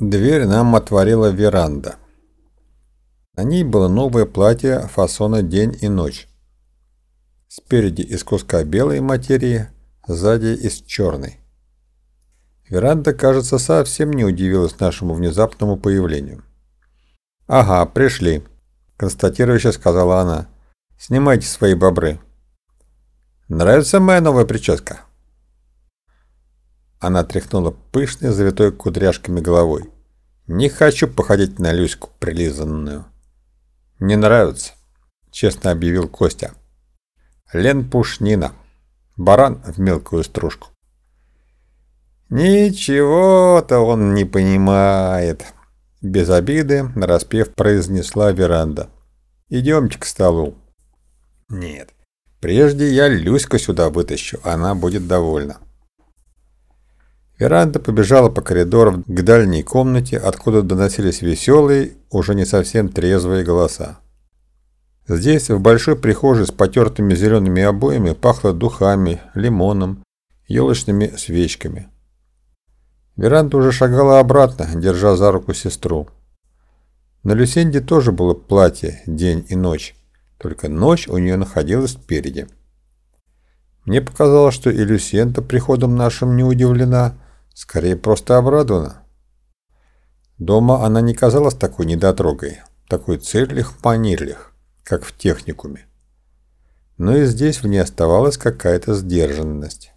Дверь нам отворила веранда. На ней было новое платье фасона «День и ночь». Спереди из куска белой материи, сзади из черной. Веранда, кажется, совсем не удивилась нашему внезапному появлению. «Ага, пришли», – констатирующе сказала она. «Снимайте свои бобры». «Нравится моя новая прическа?» Она тряхнула пышной, завитой кудряшками головой. «Не хочу походить на Люську прилизанную». «Не нравится», — честно объявил Костя. «Лен Пушнина. Баран в мелкую стружку». «Ничего-то он не понимает», — без обиды, нараспев произнесла веранда. «Идемте к столу». «Нет, прежде я Люську сюда вытащу, она будет довольна». Веранда побежала по коридору к дальней комнате, откуда доносились веселые, уже не совсем трезвые голоса. Здесь, в большой прихожей с потертыми зелеными обоями, пахло духами, лимоном, елочными свечками. Веранда уже шагала обратно, держа за руку сестру. На Люсенде тоже было платье день и ночь, только ночь у нее находилась спереди. Мне показалось, что и Люсента приходом нашим не удивлена, Скорее, просто обрадована. Дома она не казалась такой недотрогой, такой цирлих-панирлих, как в техникуме. Но и здесь в ней оставалась какая-то сдержанность.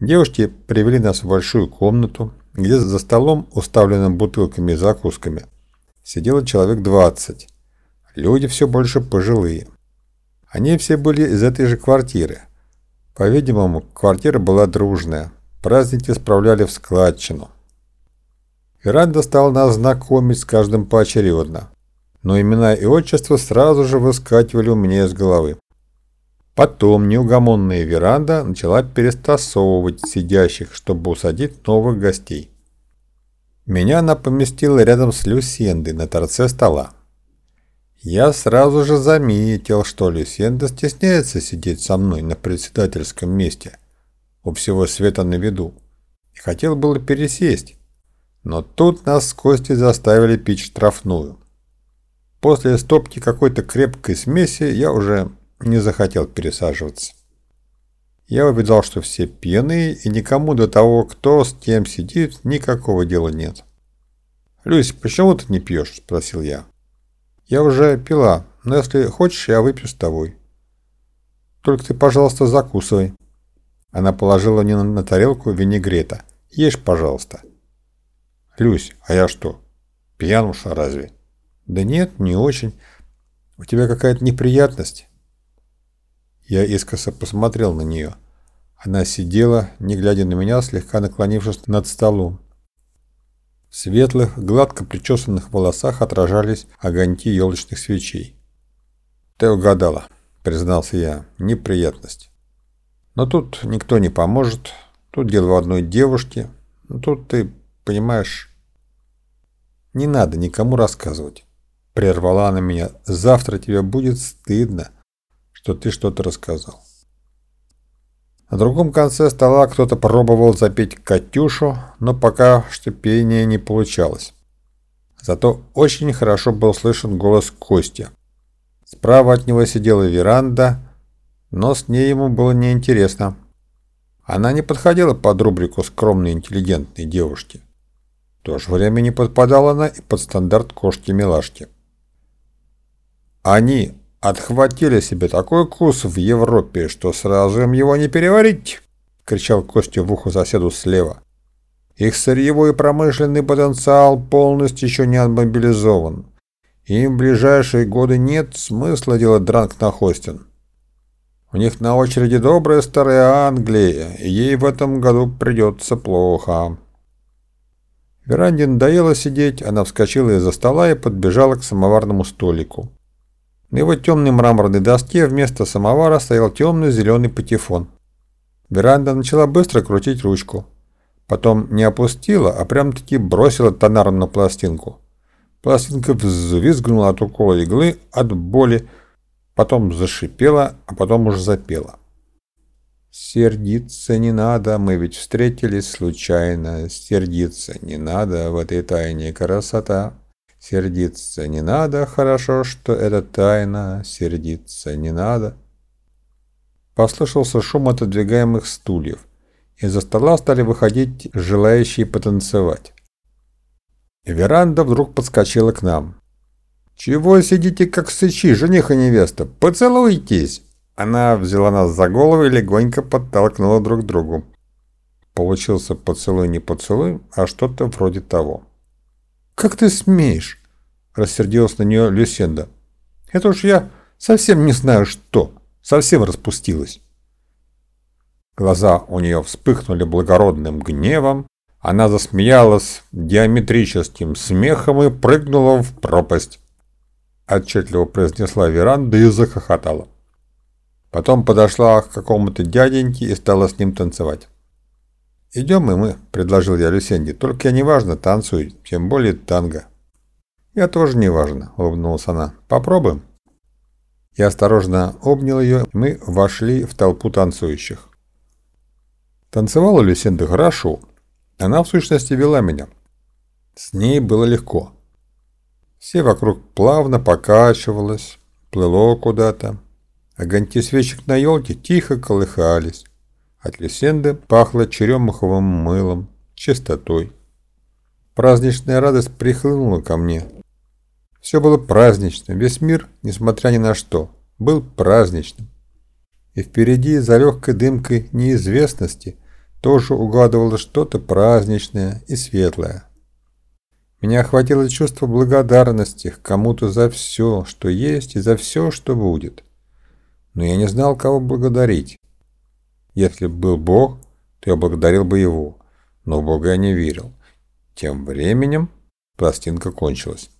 Девушки привели нас в большую комнату, где за столом, уставленным бутылками и закусками, сидело человек 20. Люди все больше пожилые. Они все были из этой же квартиры. По-видимому, квартира была дружная, Праздники справляли в складчину. Иранда стал нас знакомить с каждым поочередно, но имена и отчества сразу же выскакивали у меня из головы. Потом неугомонная веранда начала перестасовывать сидящих, чтобы усадить новых гостей. Меня она поместила рядом с Люсендой на торце стола. Я сразу же заметил, что Люсенда стесняется сидеть со мной на председательском месте – у всего света на виду, и хотел было пересесть, но тут нас с Костей заставили пить штрафную. После стопки какой-то крепкой смеси я уже не захотел пересаживаться. Я увидел, что все пьяные, и никому до того, кто с кем сидит, никакого дела нет. «Люсь, почему ты не пьешь?» – спросил я. «Я уже пила, но если хочешь, я выпью с тобой. Только ты, пожалуйста, закусывай». Она положила мне на тарелку винегрета. «Ешь, пожалуйста». «Люсь, а я что, пьянуша разве?» «Да нет, не очень. У тебя какая-то неприятность?» Я искоса посмотрел на нее. Она сидела, не глядя на меня, слегка наклонившись над столом. В светлых, гладко причесанных волосах отражались огоньки елочных свечей. «Ты угадала», — признался я, — «неприятность». Но тут никто не поможет. Тут дело в одной девушке. Ну, тут ты, понимаешь, не надо никому рассказывать. Прервала она меня. Завтра тебе будет стыдно, что ты что-то рассказал. На другом конце стола кто-то пробовал запеть «Катюшу», но пока что пение не получалось. Зато очень хорошо был слышен голос Кости. Справа от него сидела веранда, но с ней ему было неинтересно. Она не подходила под рубрику скромной интеллигентной девушки. В то же время не подпадала она и под стандарт кошки-милашки. Они отхватили себе такой кус в Европе, что сразу им его не переварить, кричал Костя в ухо соседу слева. Их сырьевой и промышленный потенциал полностью еще не отмобилизован. Им в ближайшие годы нет смысла делать дранг на хостин. У них на очереди добрая старая Англия, и ей в этом году придется плохо. Веранде надоело сидеть, она вскочила из-за стола и подбежала к самоварному столику. На его темной мраморной доске вместо самовара стоял темный зеленый патефон. Веранда начала быстро крутить ручку. Потом не опустила, а прям-таки бросила тонар на пластинку. Пластинка взвизгнула от укола иглы, от боли, потом зашипела, а потом уже запела. Сердиться не надо, мы ведь встретились случайно. Сердиться не надо, в этой тайне красота. Сердиться не надо, хорошо, что это тайна. Сердиться не надо. Послышался шум отодвигаемых стульев. Из-за стола стали выходить желающие потанцевать. Веранда вдруг подскочила к нам. «Чего сидите как сычи, жених и невеста? Поцелуйтесь!» Она взяла нас за голову и легонько подтолкнула друг к другу. Получился поцелуй не поцелуй, а что-то вроде того. «Как ты смеешь?» – рассердилась на нее Люсенда. «Это уж я совсем не знаю что. Совсем распустилась». Глаза у нее вспыхнули благородным гневом. Она засмеялась геометрическим смехом и прыгнула в пропасть. Отчетливо произнесла веранда и захохотала. Потом подошла к какому-то дяденьке и стала с ним танцевать. «Идем и мы», — предложил я Люсенде, — «только я неважно танцую, тем более танго». «Я тоже неважно», — улыбнулась она. «Попробуем». Я осторожно обнял ее, и мы вошли в толпу танцующих. Танцевала Люсенда хорошо. Она, в сущности, вела меня. С ней было легко. Все вокруг плавно покачивалось, плыло куда-то. Огоньки свечек на елке тихо колыхались. От Люсенды пахло черемуховым мылом, чистотой. Праздничная радость прихлынула ко мне. Все было праздничным, весь мир, несмотря ни на что, был праздничным. И впереди, за легкой дымкой неизвестности, тоже угадывалось что-то праздничное и светлое. Меня охватило чувство благодарности к кому-то за все, что есть, и за все, что будет но я не знал, кого благодарить. Если бы был Бог, то я благодарил бы его, но в Бога я не верил. Тем временем пластинка кончилась.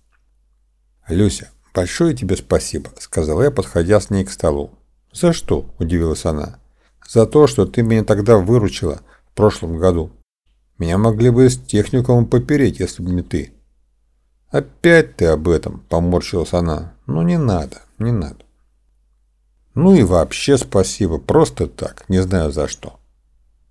«Люся, большое тебе спасибо», — сказал я, подходя с ней к столу. «За что?» – удивилась она. «За то, что ты меня тогда выручила в прошлом году. Меня могли бы с техникумом попереть, если бы не ты». «Опять ты об этом», – поморщилась она. «Ну не надо, не надо». Ну и вообще спасибо, просто так, не знаю за что.